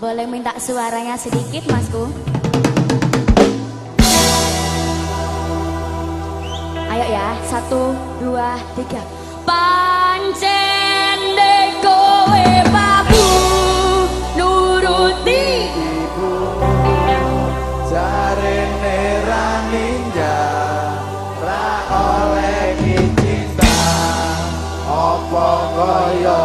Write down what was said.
Boleh minta suaranya sedikit, Masku? Ayo ya, satu, dua, tiga. Pancen kowe babu nuruti ibu Jare nera ninja ra oleh cinta apa kaya